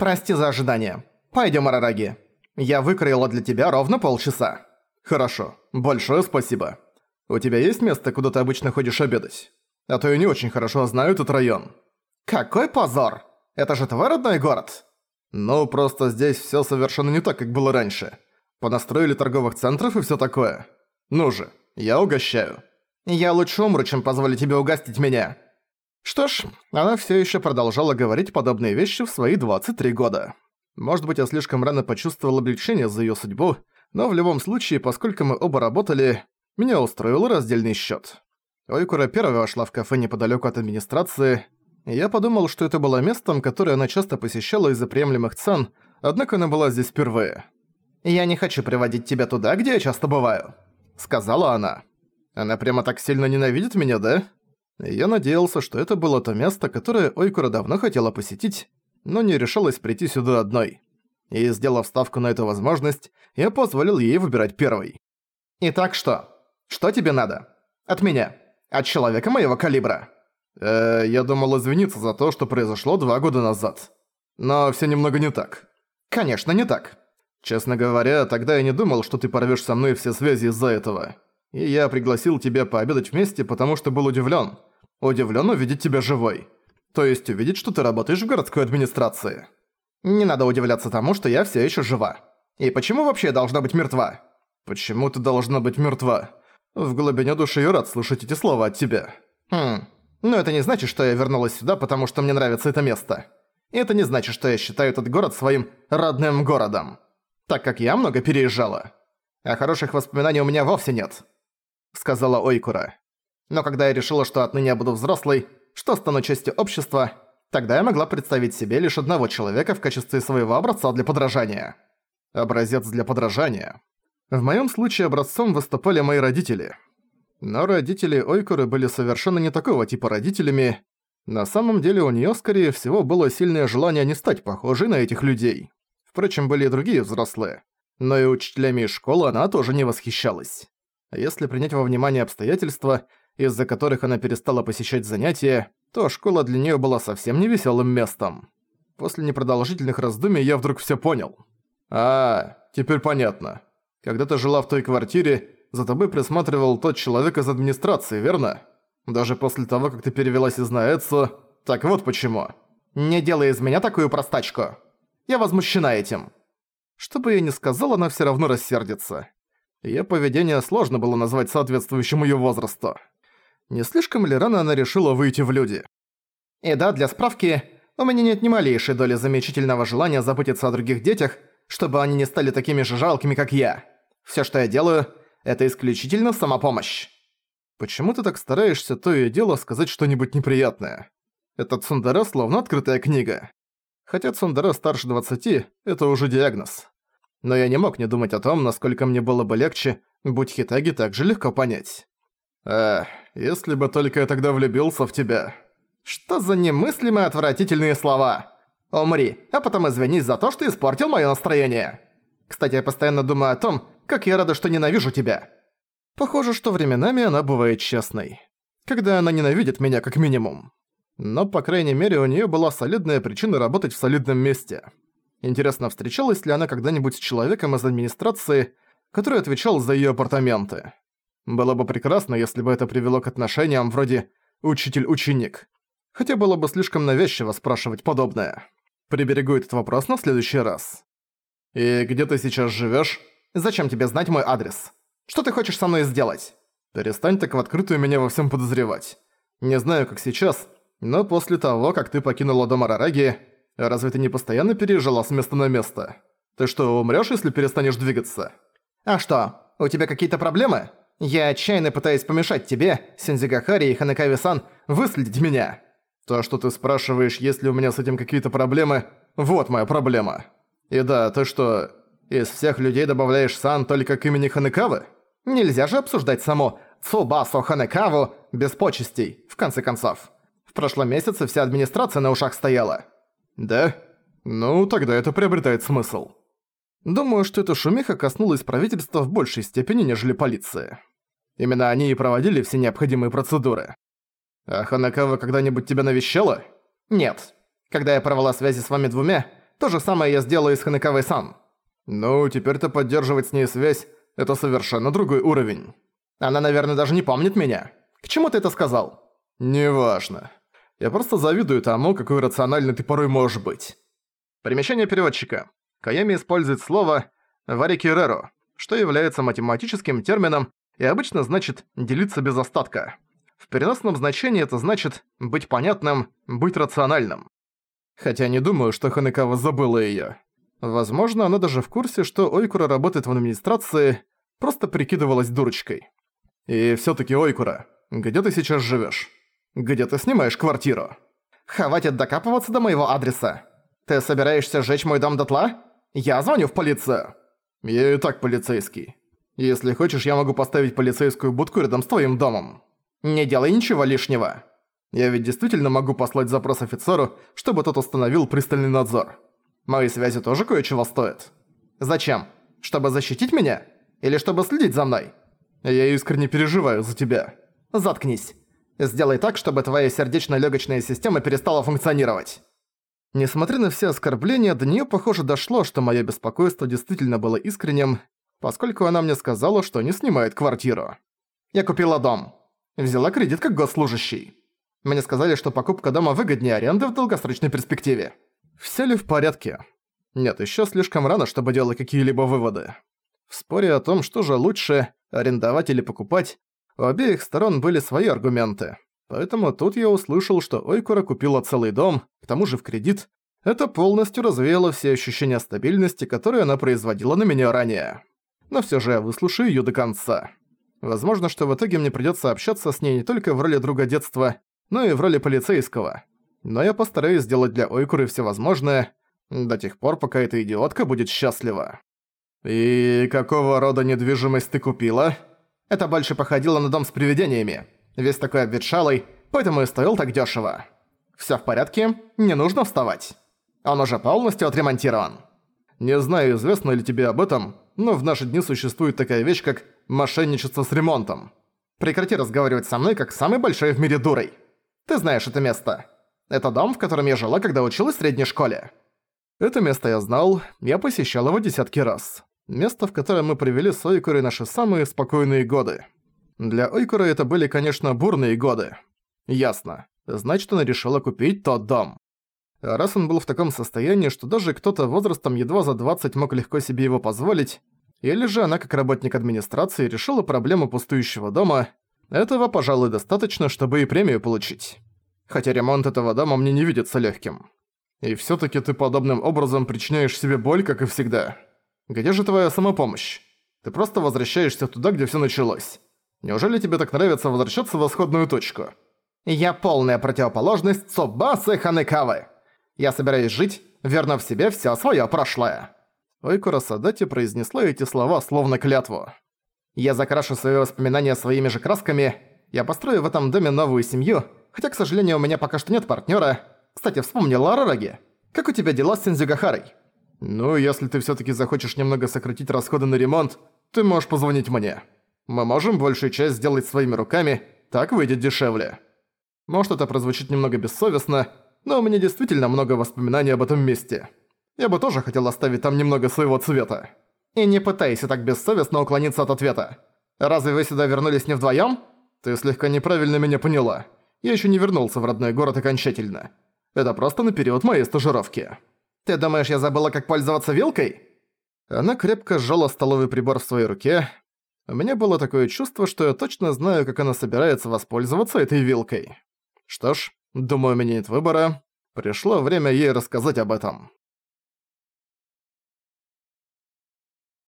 «Прости за ожидание. Пойдём, Арараги. Я выкроила для тебя ровно полчаса». «Хорошо. Большое спасибо. У тебя есть место, куда ты обычно ходишь обедать? А то я не очень хорошо знаю этот район». «Какой позор! Это же твой родной город!» «Ну, просто здесь всё совершенно не так, как было раньше. Понастроили торговых центров и всё такое. Ну же, я угощаю». «Я лучше умру, чем позволю тебе угостить меня». Что ж, она всё ещё продолжала говорить подобные вещи в свои 23 года. Может быть, я слишком рано почувствовал облегчение за её судьбу, но в любом случае, поскольку мы оба работали, меня устроил раздельный счёт. Ойкура первая вошла в кафе неподалёку от администрации, и я подумал, что это было местом, которое она часто посещала из-за приемлемых цен, однако она была здесь впервые. «Я не хочу приводить тебя туда, где я часто бываю», — сказала она. Она прямо так сильно ненавидит меня, да? Я надеялся, что это было то место, которое Ойкура давно хотела посетить, но не решалась прийти сюда одной. И, сделав ставку на эту возможность, я позволил ей выбирать первой. «Итак что? Что тебе надо? От меня? От человека моего калибра?» «Э, я думал извиниться за то, что произошло два года назад. Но все немного не так». «Конечно, не так. Честно говоря, тогда я не думал, что ты порвешь со мной все связи из-за этого. И я пригласил тебя пообедать вместе, потому что был удивлен. Удивлен увидеть тебя живой. То есть увидеть, что ты работаешь в городской администрации. Не надо удивляться тому, что я все еще жива. И почему вообще я должна быть мертва? Почему ты должна быть мертва? В глубине души я рад слышать эти слова от тебя. Хм. Но это не значит, что я вернулась сюда, потому что мне нравится это место. И это не значит, что я считаю этот город своим родным городом. Так как я много переезжала. А хороших воспоминаний у меня вовсе нет. Сказала Ойкура. Но когда я решила, что отныне я буду взрослой, что стану частью общества, тогда я могла представить себе лишь одного человека в качестве своего образца для подражания. Образец для подражания. В моем случае образцом выступали мои родители. Но родители Ойкуры были совершенно не такого типа родителями. На самом деле у нее, скорее всего, было сильное желание не стать похожей на этих людей. Впрочем, были и другие взрослые. Но и учителями из школы она тоже не восхищалась. Если принять во внимание обстоятельства, из-за которых она перестала посещать занятия, то школа для неё была совсем не весёлым местом. После непродолжительных раздумий я вдруг всё понял. «А, теперь понятно. Когда ты жила в той квартире, за тобой присматривал тот человек из администрации, верно? Даже после того, как ты перевелась из Наэцу, так вот почему». «Не делай из меня такую простачку. Я возмущена этим». Что бы я ни сказал, она всё равно рассердится. Её поведение сложно было назвать соответствующим её возрасту. Не слишком ли рано она решила выйти в люди? И да, для справки, у меня нет ни малейшей доли замечательного желания заботиться о других детях, чтобы они не стали такими же жалкими, как я. Всё, что я делаю, это исключительно самопомощь. Почему ты так стараешься то и дело сказать что-нибудь неприятное? Этот Цундера словно открытая книга. Хотя Цундера старше 20, это уже диагноз. Но я не мог не думать о том, насколько мне было бы легче, будь Хитаги так же легко понять. Эх, если бы только я тогда влюбился в тебя. Что за немыслимые отвратительные слова? Умри, а потом извинись за то, что испортил моё настроение. Кстати, я постоянно думаю о том, как я рада, что ненавижу тебя. Похоже, что временами она бывает честной. Когда она ненавидит меня как минимум. Но, по крайней мере, у неё была солидная причина работать в солидном месте. Интересно, встречалась ли она когда-нибудь с человеком из администрации, который отвечал за её апартаменты? Было бы прекрасно, если бы это привело к отношениям вроде «учитель-ученик». Хотя было бы слишком навязчиво спрашивать подобное. Приберегу этот вопрос на следующий раз. «И где ты сейчас живёшь?» «Зачем тебе знать мой адрес? Что ты хочешь со мной сделать?» «Перестань так в открытую меня во всем подозревать. Не знаю, как сейчас, но после того, как ты покинула дом Арараги, Разве ты не постоянно переезжала с места на место? Ты что, умрёшь, если перестанешь двигаться? А что, у тебя какие-то проблемы? Я отчаянно пытаюсь помешать тебе, Сензигахари и Ханекави-сан, выследить меня. То, что ты спрашиваешь, есть ли у меня с этим какие-то проблемы, вот моя проблема. И да, ты что, из всех людей добавляешь Сан только к имени Ханекавы? Нельзя же обсуждать само Цубасо Ханекаву без почестей, в конце концов. В прошлом месяце вся администрация на ушах стояла. Да? Ну, тогда это приобретает смысл. Думаю, что эта шумиха коснулась правительства в большей степени, нежели полиции. Именно они и проводили все необходимые процедуры. А Ханакава когда-нибудь тебя навещала? Нет. Когда я порвала связи с вами двумя, То же самое я сделаю с Ханекавой-сан. Ну, теперь-то поддерживать с ней связь – это совершенно другой уровень. Она, наверное, даже не помнит меня. К чему ты это сказал? Неважно. Я просто завидую тому, какой рациональный ты порой можешь быть. Примечание переводчика. Каями использует слово «варикиреро», что является математическим термином и обычно значит «делиться без остатка». В переносном значении это значит «быть понятным», «быть рациональным». Хотя не думаю, что Ханекава забыла её. Возможно, она даже в курсе, что Ойкура работает в администрации, просто прикидывалась дурочкой. И всё-таки Ойкура, где ты сейчас живёшь? Где ты снимаешь квартиру? Хватит докапываться до моего адреса. Ты собираешься сжечь мой дом дотла? Я звоню в полицию. Я и так полицейский. Если хочешь, я могу поставить полицейскую будку рядом с твоим домом. Не делай ничего лишнего. Я ведь действительно могу послать запрос офицеру, чтобы тот установил пристальный надзор. Мои связи тоже кое-чего стоят. Зачем? Чтобы защитить меня? Или чтобы следить за мной? Я искренне переживаю за тебя. Заткнись. Сделай так, чтобы твоя сердечно-легочная система перестала функционировать. Несмотря на все оскорбления, до неё, похоже, дошло, что моё беспокойство действительно было искренним, поскольку она мне сказала, что не снимает квартиру. Я купила дом. Взяла кредит как госслужащий. Мне сказали, что покупка дома выгоднее аренды в долгосрочной перспективе. Все ли в порядке? Нет, еще слишком рано, чтобы делать какие-либо выводы. В споре о том, что же лучше, арендовать или покупать, у обеих сторон были свои аргументы. Поэтому тут я услышал, что Ойкура купила целый дом, к тому же в кредит. Это полностью развеяло все ощущения стабильности, которые она производила на меня ранее. Но все же я выслушаю ее до конца. Возможно, что в итоге мне придется общаться с ней не только в роли друга детства, но и в роли полицейского. Но я постараюсь сделать для Ойкуры все возможное, до тех пор, пока эта идиотка будет счастлива. «И какого рода недвижимость ты купила?» Это больше походило на дом с привидениями. Весь такой обветшалый, поэтому и стоил так дешево. Все в порядке, не нужно вставать. Он уже полностью отремонтирован. Не знаю, известно ли тебе об этом, но в наши дни существует такая вещь, как мошенничество с ремонтом. Прекрати разговаривать со мной, как самой большой в мире дурой. Ты знаешь это место. Это дом, в котором я жила, когда училась в средней школе. Это место я знал, я посещал его десятки раз. Место, в котором мы провели с Ойкурой наши самые спокойные годы. Для Ойкуры это были, конечно, бурные годы. Ясно. Значит, она решила купить тот дом. А раз он был в таком состоянии, что даже кто-то возрастом едва за 20 мог легко себе его позволить, или же она как работник администрации решила проблему пустующего дома, этого, пожалуй, достаточно, чтобы и премию получить. Хотя ремонт этого дома мне не видится легким. И все таки ты подобным образом причиняешь себе боль, как и всегда. Где же твоя самопомощь? Ты просто возвращаешься туда, где все началось. Неужели тебе так нравится возвращаться в исходную точку? Я полная противоположность Цубасы Ханекавы. Я собираюсь жить, вернув себе все свое прошлое. Ойкура Садати произнесла эти слова словно клятву. Я закрашу свои воспоминания своими же красками, я построю в этом доме новую семью, хотя, к сожалению, у меня пока что нет партнера. Кстати, вспомнил Арараги. Как у тебя дела с Сензюгахарой? Ну, если ты все таки захочешь немного сократить расходы на ремонт, ты можешь позвонить мне. Мы можем большую часть сделать своими руками, так выйдет дешевле. Может, это прозвучит немного бессовестно, но у меня действительно много воспоминаний об этом месте. Я бы тоже хотел оставить там немного своего цвета. И не пытайся так бессовестно уклониться от ответа. Разве вы сюда вернулись не вдвоём? Ты слегка неправильно меня поняла. Я ещё не вернулся в родной город окончательно. Это просто на период моей стажировки. Ты думаешь, я забыла, как пользоваться вилкой? Она крепко сжала столовый прибор в своей руке. У меня было такое чувство, что я точно знаю, как она собирается воспользоваться этой вилкой. Что ж, думаю, у меня нет выбора. Пришло время ей рассказать об этом.